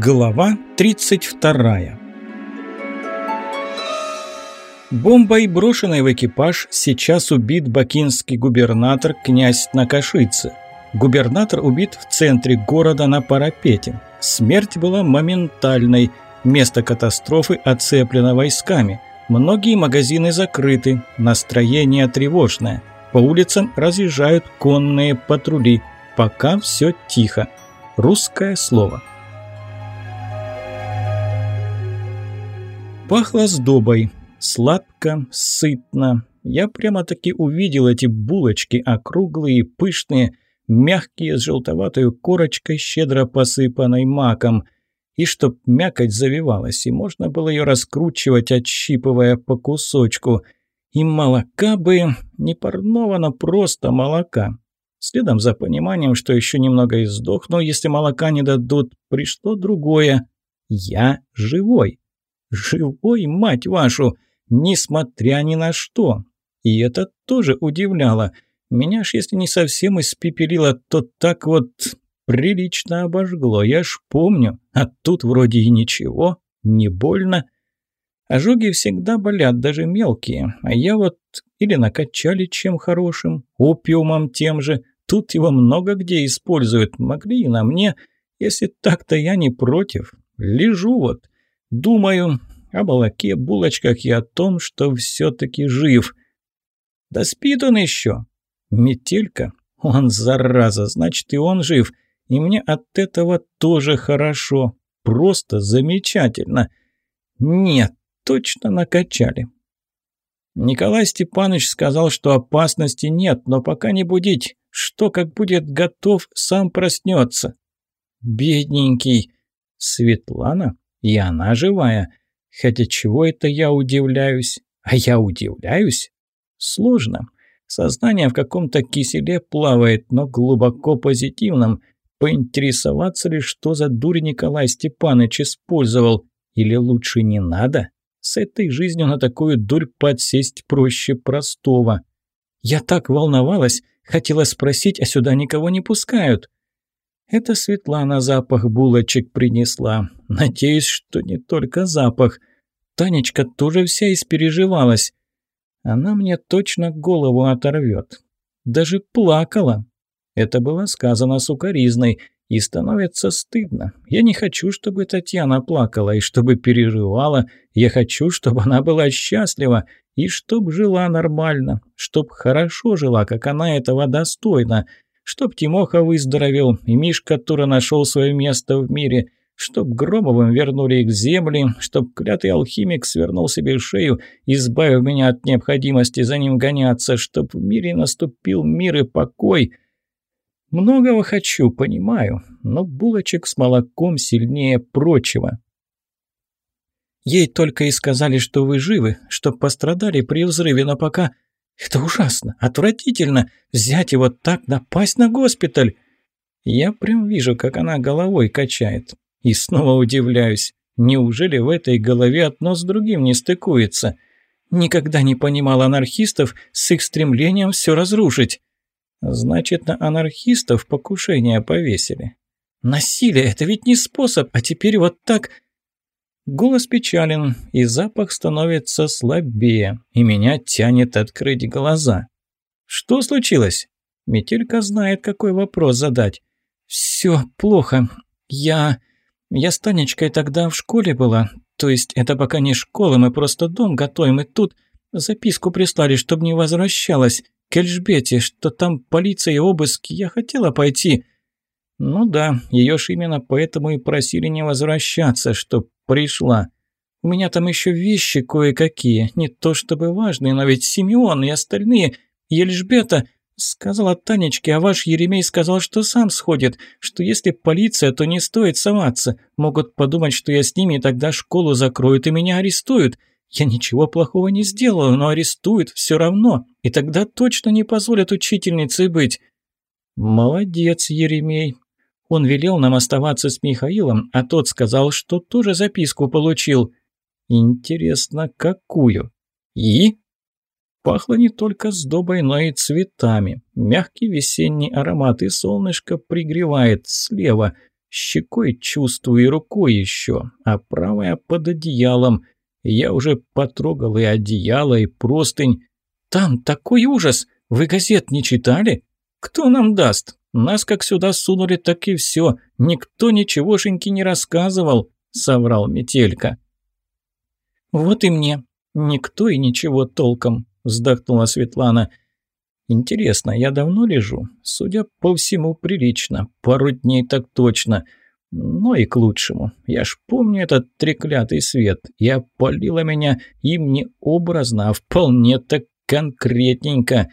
Глава 32 Бомбой, брошенной в экипаж, сейчас убит бакинский губернатор князь Накашицы. Губернатор убит в центре города на парапете. Смерть была моментальной. Место катастрофы оцеплено войсками. Многие магазины закрыты. Настроение тревожное. По улицам разъезжают конные патрули. Пока все тихо. Русское слово. Пахло сдобой. Сладко, сытно. Я прямо-таки увидел эти булочки, округлые, пышные, мягкие, с желтоватой корочкой, щедро посыпанной маком. И чтоб мякоть завивалась, и можно было ее раскручивать, отщипывая по кусочку. И молока бы не парного, но просто молока. Следом за пониманием, что еще немного и сдохну, если молока не дадут, пришло другое. Я живой. Живой, мать вашу, несмотря ни на что. И это тоже удивляло. Меня ж, если не совсем испепелило, то так вот прилично обожгло, я ж помню. А тут вроде и ничего, не больно. Ожоги всегда болят, даже мелкие. А я вот или накачали чем хорошим, опиумом тем же. Тут его много где используют, могли и на мне. Если так-то я не против. Лежу вот. Думаю о молоке, булочках и о том, что все-таки жив. Да спит он еще. Метелька? Он зараза, значит и он жив. И мне от этого тоже хорошо. Просто замечательно. Нет, точно накачали. Николай Степанович сказал, что опасности нет, но пока не будить. Что, как будет готов, сам проснется. Бедненький. Светлана? И она живая. Хотя чего это я удивляюсь? А я удивляюсь? Сложно. Сознание в каком-то киселе плавает, но глубоко позитивном. Поинтересоваться ли, что за дурь Николай Степанович использовал? Или лучше не надо? С этой жизнью на такую дурь подсесть проще простого. Я так волновалась, хотела спросить, а сюда никого не пускают. Это Светлана запах булочек принесла. Надеюсь, что не только запах. Танечка тоже вся испереживалась. Она мне точно голову оторвет. Даже плакала. Это было сказано сукоризной, и становится стыдно. Я не хочу, чтобы Татьяна плакала и чтобы переживала. Я хочу, чтобы она была счастлива и чтоб жила нормально, чтоб хорошо жила, как она этого достойна чтоб Тимоха выздоровел, и Мишка Тура нашел свое место в мире, чтоб Громовым вернули их земли, чтоб клятый алхимик свернул себе шею, избавив меня от необходимости за ним гоняться, чтоб в мире наступил мир и покой. Многого хочу, понимаю, но булочек с молоком сильнее прочего. Ей только и сказали, что вы живы, что пострадали при взрыве, но пока это ужасно, отвратительно. Взять его так, напасть на госпиталь. Я прям вижу, как она головой качает. И снова удивляюсь. Неужели в этой голове одно с другим не стыкуется? Никогда не понимал анархистов с их стремлением все разрушить. Значит, на анархистов покушение повесили. Насилие – это ведь не способ, а теперь вот так Голос печален, и запах становится слабее, и меня тянет открыть глаза. Что случилось? Метелька знает, какой вопрос задать. Все плохо. Я... Я с Танечкой тогда в школе была. То есть это пока не школа, мы просто дом готовим, и тут записку прислали, чтобы не возвращалась. К Эльжбете, что там полиция и обыски. Я хотела пойти. Ну да, ее ж именно поэтому и просили не возвращаться, чтоб пришла. У меня там еще вещи кое-какие, не то чтобы важные, но ведь Симеон и остальные, Ельжбета, сказала Танечке, а ваш Еремей сказал, что сам сходит, что если полиция, то не стоит соваться. Могут подумать, что я с ними, и тогда школу закроют и меня арестуют. Я ничего плохого не сделала, но арестуют все равно, и тогда точно не позволят учительницей быть. Молодец, Еремей, он велел нам оставаться с Михаилом, а тот сказал, что тоже записку получил. Интересно, какую? И? Пахло не только сдобой, но и цветами. Мягкий весенний аромат, и солнышко пригревает слева. Щекой чувствую и рукой еще, а правая под одеялом. Я уже потрогал и одеяло, и простынь. Там такой ужас! Вы газет не читали? Кто нам даст? Нас как сюда сунули, так и все. Никто ничегошеньки не рассказывал, соврал Метелька. Вот и мне. Никто и ничего толком, вздохнула Светлана. Интересно, я давно лежу? Судя по всему, прилично. Пару дней так точно. Но и к лучшему. Я ж помню этот треклятый свет. И опалило меня им не образно, а вполне так конкретненько.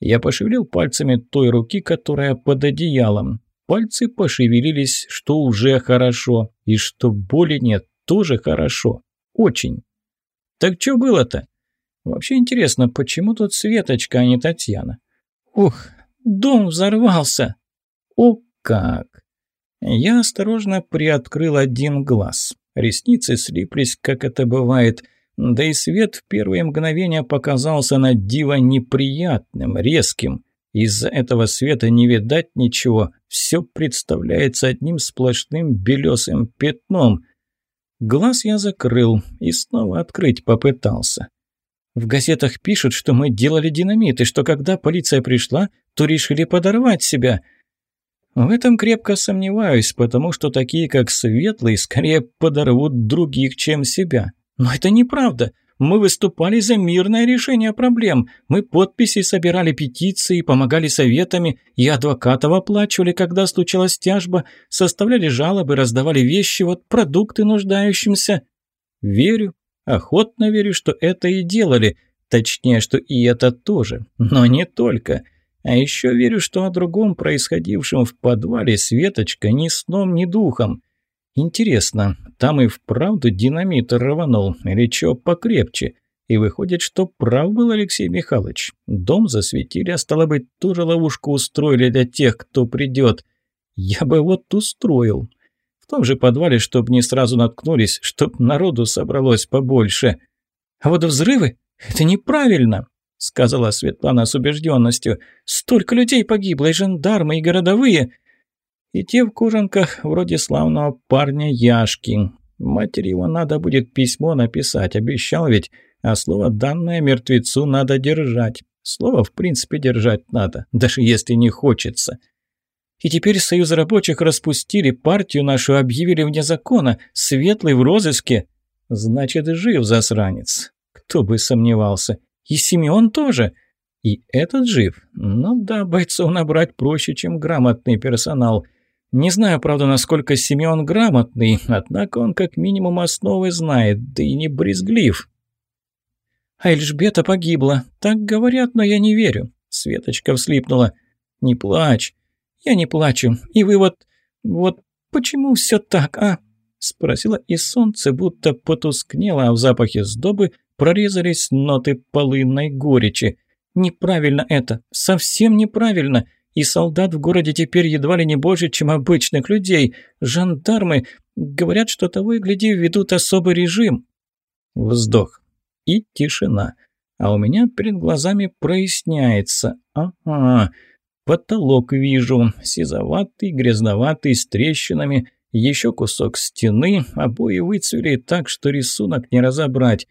Я пошевелил пальцами той руки, которая под одеялом. Пальцы пошевелились, что уже хорошо. И что боли нет, тоже хорошо. Очень. Так что было-то? Вообще интересно, почему тут Светочка, а не Татьяна? Ух, дом взорвался. О как! Я осторожно приоткрыл один глаз. Ресницы слиплись, как это бывает, да и свет в первые мгновения показался на диво неприятным, резким. Из-за этого света не видать ничего, все представляется одним сплошным белесым пятном. Глаз я закрыл и снова открыть попытался. В газетах пишут, что мы делали динамит, и что когда полиция пришла, то решили подорвать себя. В этом крепко сомневаюсь, потому что такие, как Светлый, скорее подорвут других, чем себя. Но это неправда. Мы выступали за мирное решение проблем. Мы подписи собирали, петиции, помогали советами и адвокатов оплачивали, когда случалась тяжба, составляли жалобы, раздавали вещи, вот продукты нуждающимся. Верю, Охотно верю, что это и делали. Точнее, что и это тоже. Но не только. А еще верю, что о другом происходившем в подвале Светочка ни сном, ни духом. Интересно, там и вправду динамит рванул, или чё покрепче? И выходит, что прав был Алексей Михайлович. Дом засветили, а стало быть, тоже ловушку устроили для тех, кто придет. Я бы вот устроил том же подвале, чтобы не сразу наткнулись, чтоб народу собралось побольше. А вот взрывы – это неправильно, сказала Светлана с убежденностью. Столько людей погибло, и жандармы, и городовые. И те в кожанках вроде славного парня Яшки. Матери его надо будет письмо написать, обещал ведь, а слово данное мертвецу надо держать. Слово, в принципе, держать надо, даже если не хочется. И теперь Союз рабочих распустили, партию нашу объявили вне закона, светлый в розыске. Значит, жив засранец. Кто бы сомневался. И Симеон тоже. И этот жив. Ну да, бойцов набрать проще, чем грамотный персонал. Не знаю, правда, насколько Симеон грамотный, однако он как минимум основы знает, да и не брезглив. А Эльжбета погибла. Так говорят, но я не верю. Светочка вслипнула. Не плачь. «Я не плачу. И вы вот... вот почему все так, а?» Спросила, и солнце будто потускнело, а в запахе сдобы прорезались ноты полынной горечи. «Неправильно это. Совсем неправильно. И солдат в городе теперь едва ли не больше, чем обычных людей. Жандармы говорят, что того и гляди ведут особый режим». Вздох. И тишина. А у меня перед глазами проясняется. Ага, Потолок вижу, сизоватый, грязноватый, с трещинами, еще кусок стены, обои выцвели так, что рисунок не разобрать.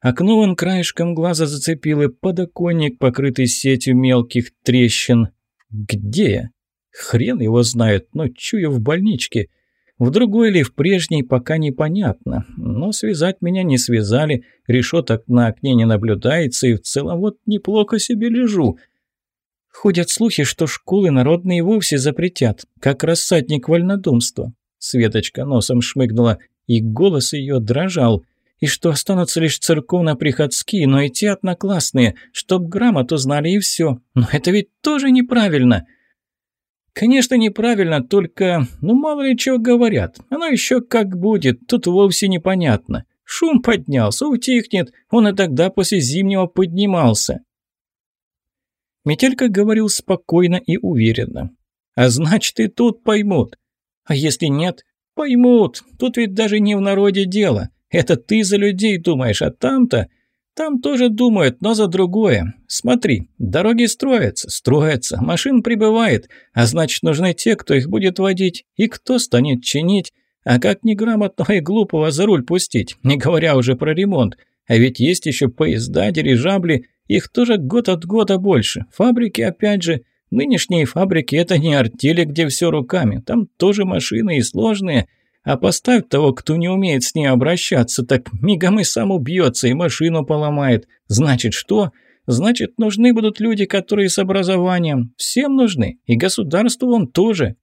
Окно он краешком глаза зацепил, и подоконник, покрытый сетью мелких трещин. Где я? Хрен его знает, но чую в больничке. В другой или в прежней пока непонятно. Но связать меня не связали, решеток на окне не наблюдается, и в целом вот неплохо себе лежу — Ходят слухи, что школы народные вовсе запретят, как рассадник вольнодумства. Светочка носом шмыгнула, и голос ее дрожал. И что останутся лишь церковно-приходские, но и те одноклассные, чтоб грамоту знали и все. Но это ведь тоже неправильно. Конечно, неправильно, только, ну мало ли чего говорят. Оно еще как будет, тут вовсе непонятно. Шум поднялся, утихнет, он и тогда после зимнего поднимался. Метелька говорил спокойно и уверенно. «А значит, и тут поймут. А если нет, поймут. Тут ведь даже не в народе дело. Это ты за людей думаешь, а там-то... Там тоже думают, но за другое. Смотри, дороги строятся, строятся, машин прибывает, а значит нужны те, кто их будет водить, и кто станет чинить. А как неграмотного и глупого за руль пустить, не говоря уже про ремонт. А ведь есть еще поезда, дирижабли, их тоже год от года больше. Фабрики опять же. Нынешние фабрики – это не артели, где все руками. Там тоже машины и сложные. А поставь того, кто не умеет с ней обращаться, так мигом и сам убьется, и машину поломает. Значит, что? Значит, нужны будут люди, которые с образованием. Всем нужны. И государству он тоже.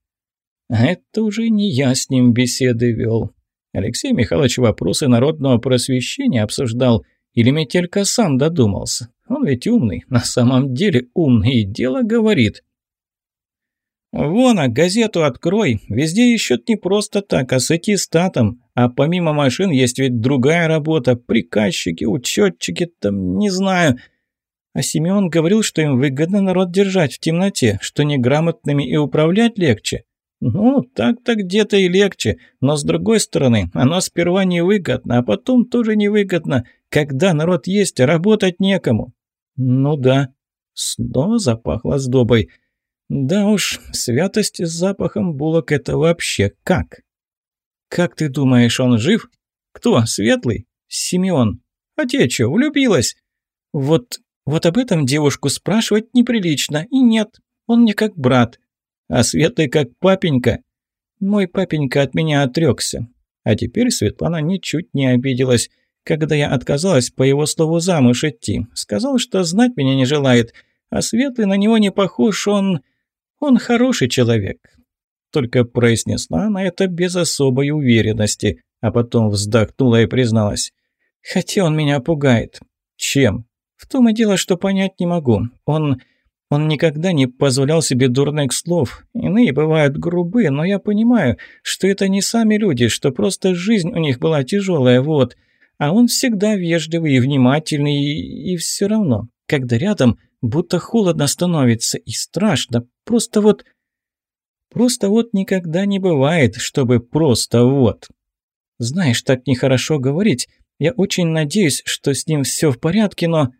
А это уже не я с ним беседы вел. Алексей Михайлович вопросы народного просвещения обсуждал, или Метелька сам додумался. Он ведь умный, на самом деле умный, и дело говорит. «Вон, а газету открой. Везде ищут не просто так, а с аттестатом. А помимо машин есть ведь другая работа. Приказчики, учетчики, там, не знаю. А Семен говорил, что им выгодно народ держать в темноте, что неграмотными и управлять легче. Ну, так-то где-то и легче. Но с другой стороны, оно сперва невыгодно, а потом тоже невыгодно. Когда народ есть, работать некому. Ну да. Снова запахло сдобой. Да уж, святость с запахом булок – это вообще как? Как ты думаешь, он жив? Кто, Светлый? Симеон. А те что, влюбилась? Вот, вот об этом девушку спрашивать неприлично. И нет, он мне как брат. А Светлый как папенька. Мой папенька от меня отрекся. А теперь Светлана ничуть не обиделась когда я отказалась по его слову замуж идти. Сказал, что знать меня не желает, а Светлый на него не похож, он... он хороший человек». Только произнесла она это без особой уверенности, а потом вздохнула и призналась. «Хотя он меня пугает». «Чем?» «В том и дело, что понять не могу. Он... Он никогда не позволял себе дурных слов. Иные бывают грубые, но я понимаю, что это не сами люди, что просто жизнь у них была тяжелая, вот. А он всегда вежливый и внимательный, и, и все равно, когда рядом, будто холодно становится и страшно. Просто вот... Просто вот никогда не бывает, чтобы просто вот. Знаешь, так нехорошо говорить. Я очень надеюсь, что с ним все в порядке, но...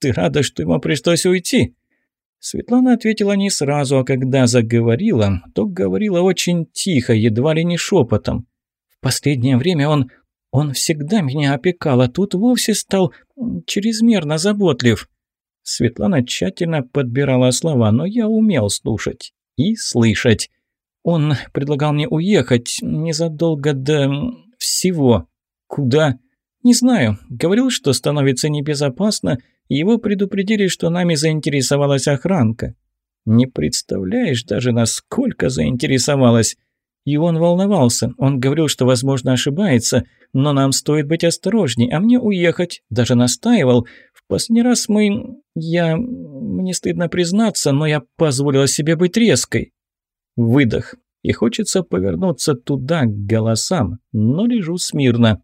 Ты рада, что ему пришлось уйти?» Светлана ответила не сразу, а когда заговорила, то говорила очень тихо, едва ли не шепотом. В последнее время он он всегда меня опекал, а тут вовсе стал чрезмерно заботлив. Светлана тщательно подбирала слова, но я умел слушать и слышать. Он предлагал мне уехать незадолго до всего. Куда? Не знаю. Говорил, что становится небезопасно, его предупредили, что нами заинтересовалась охранка. Не представляешь даже, насколько заинтересовалась. И он волновался. Он говорил, что, возможно, ошибается, но нам стоит быть осторожней, а мне уехать. Даже настаивал. Последний раз мы... Я... Мне стыдно признаться, но я позволила себе быть резкой. Выдох. И хочется повернуться туда, к голосам, но лежу смирно.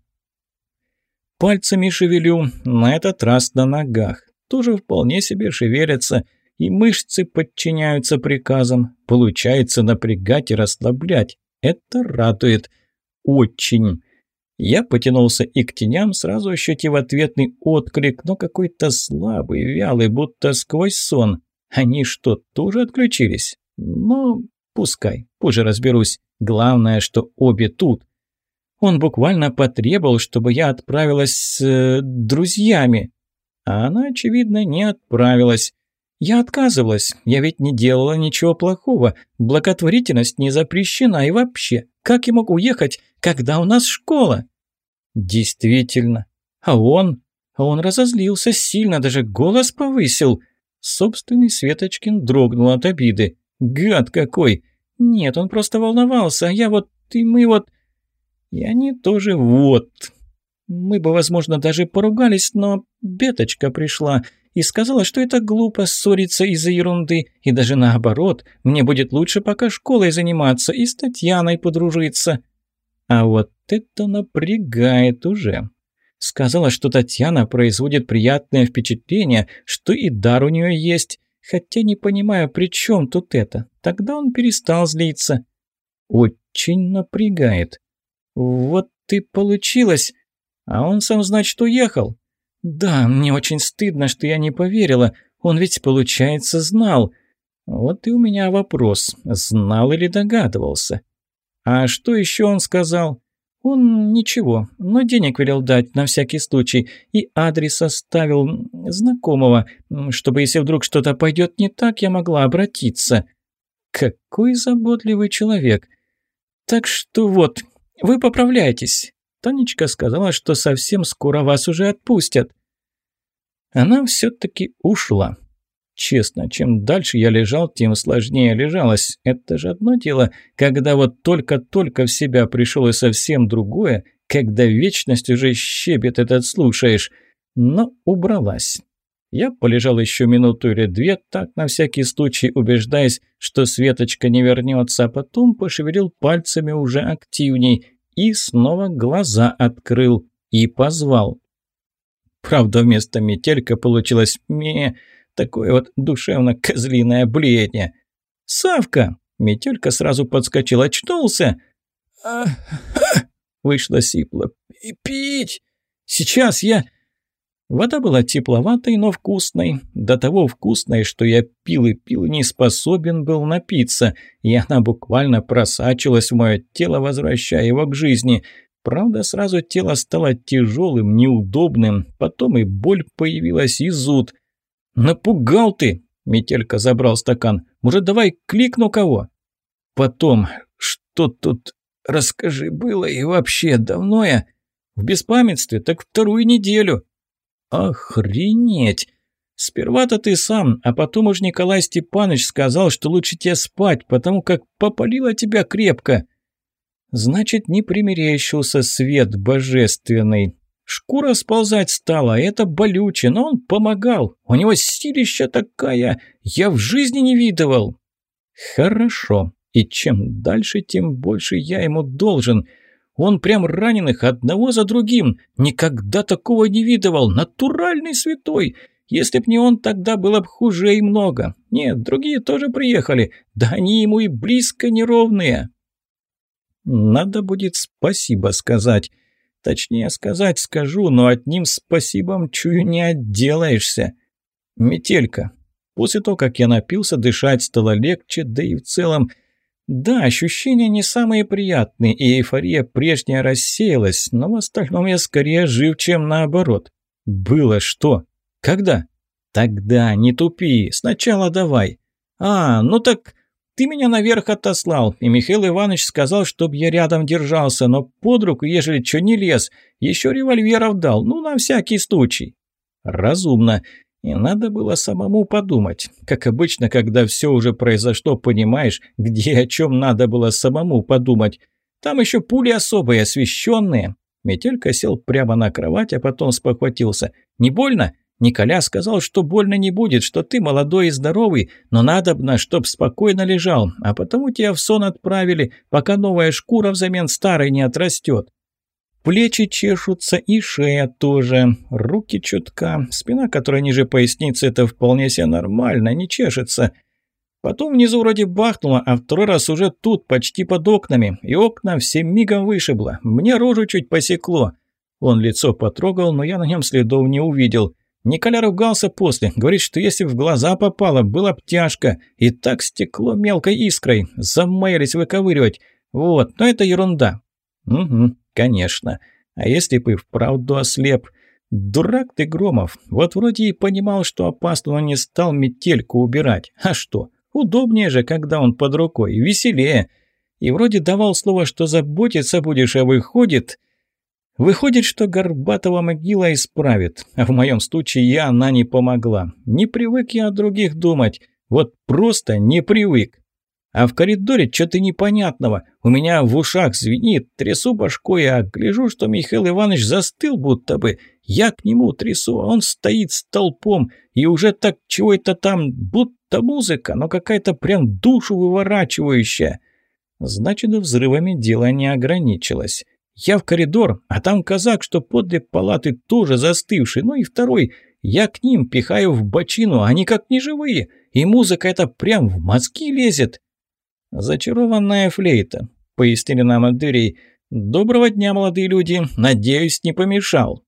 Пальцами шевелю, на этот раз на ногах. Тоже вполне себе шевелятся, и мышцы подчиняются приказам. Получается напрягать и расслаблять. Это радует. Очень. Я потянулся и к теням, сразу ощутив ответный отклик, но какой-то слабый, вялый, будто сквозь сон. Они что, тоже отключились? Ну, пускай, позже разберусь. Главное, что обе тут. Он буквально потребовал, чтобы я отправилась с э, друзьями. А она, очевидно, не отправилась. Я отказывалась, я ведь не делала ничего плохого, благотворительность не запрещена и вообще, как я могу уехать, когда у нас школа? Действительно. А он? Он разозлился сильно, даже голос повысил. Собственный Светочкин дрогнул от обиды. Гад какой! Нет, он просто волновался, а я вот, и мы вот... И они тоже вот... Мы бы, возможно, даже поругались, но Беточка пришла и сказала, что это глупо ссориться из-за ерунды, и даже наоборот, мне будет лучше пока школой заниматься и с Татьяной подружиться. А вот это напрягает уже. Сказала, что Татьяна производит приятное впечатление, что и дар у нее есть, хотя не понимаю, при чем тут это. Тогда он перестал злиться. Очень напрягает. Вот ты получилось. А он сам, значит, уехал. «Да, мне очень стыдно, что я не поверила. Он ведь, получается, знал». «Вот и у меня вопрос. Знал или догадывался?» «А что еще он сказал?» «Он ничего, но денег велел дать на всякий случай и адрес оставил знакомого, чтобы если вдруг что-то пойдет не так, я могла обратиться». «Какой заботливый человек!» «Так что вот, вы поправляйтесь. Танечка сказала, что совсем скоро вас уже отпустят». Она все-таки ушла. Честно, чем дальше я лежал, тем сложнее лежалось. Это же одно дело, когда вот только-только в себя пришел и совсем другое, когда вечность уже щебет этот слушаешь. Но убралась. Я полежал еще минуту или две, так на всякий случай убеждаясь, что Светочка не вернется, а потом пошевелил пальцами уже активней и снова глаза открыл и позвал. Правда, вместо метелька получилось «ме», Такое вот душевно-козлиное блеяние. «Савка!» Метелька сразу подскочил, очнулся. а Вышло сипло. «Пить! Сейчас я...» Вода была тепловатой, но вкусной. До того вкусной, что я пил и пил, не способен был напиться, и она буквально просачивалась в мое тело, возвращая его к жизни. Правда, сразу тело стало тяжелым, неудобным, потом и боль появилась, и зуд. «Напугал ты!» – Метелька забрал стакан. «Может, давай кликну кого?» «Потом, что тут, расскажи, было и вообще давно я...» «В беспамятстве, так вторую неделю». «Охренеть!» Сперва-то ты сам, а потом уж Николай Степанович сказал, что лучше тебе спать, потому как попалило тебя крепко. Значит, не примерещился свет божественный. Шкура сползать стала, это болюче, но он помогал. У него силища такая, я в жизни не видывал. Хорошо. И чем дальше, тем больше я ему должен. Он прям раненых одного за другим. Никогда такого не видывал. Натуральный святой. Если б не он, тогда было бы хуже и много. Нет, другие тоже приехали. Да они ему и близко неровные. Надо будет спасибо сказать. Точнее сказать скажу, но одним спасибом, чую, не отделаешься. Метелька. После того, как я напился, дышать стало легче, да и в целом... Да, ощущения не самые приятные, и эйфория прежняя рассеялась, но в остальном я скорее жив, чем наоборот. Было что? Когда? Тогда, не тупи, сначала давай. А, ну так ты меня наверх отослал, и Михаил Иванович сказал, чтоб я рядом держался, но под руку, ежели что не лез, еще револьверов дал, ну, на всякий случай. Разумно. И надо было самому подумать. Как обычно, когда все уже произошло, понимаешь, где о чем надо было самому подумать. Там еще пули особые, освещенные. Метелька сел прямо на кровать, а потом спохватился. «Не больно? Николя сказал, что больно не будет, что ты молодой и здоровый, но надобно, чтоб спокойно лежал, а потому тебя в сон отправили, пока новая шкура взамен старой не отрастет. Плечи чешутся и шея тоже, руки чутка, спина, которая ниже поясницы, это вполне себе нормально, не чешется. Потом внизу вроде бахнуло, а второй раз уже тут, почти под окнами, и окна всем мигом вышибло, мне рожу чуть посекло. Он лицо потрогал, но я на нем следов не увидел. Николя ругался после, говорит, что если в глаза попало, была б тяжко, и так стекло мелкой искрой, замаялись выковыривать. Вот, но это ерунда. Угу, конечно. А если бы вправду ослеп? Дурак ты, Громов, вот вроде и понимал, что опасно, но не стал метельку убирать. А что? Удобнее же, когда он под рукой, веселее. И вроде давал слово, что заботиться будешь, а выходит... Выходит, что Горбатова могила исправит, а в моем случае я она не помогла. Не привык я о других думать, вот просто не привык. А в коридоре что-то непонятного. У меня в ушах звенит, трясу башкой, а гляжу, что Михаил Иванович застыл будто бы. Я к нему трясу, а он стоит столпом, и уже так чего-то там, будто музыка, но какая-то прям душу выворачивающая. Значит, взрывами дело не ограничилось. Я в коридор, а там казак, что подле палаты тоже застывший, ну и второй. Я к ним пихаю в бочину, они как неживые, и музыка эта прям в мозги лезет. Зачарованная флейта, пояснили нам дверей. Доброго дня, молодые люди, надеюсь, не помешал.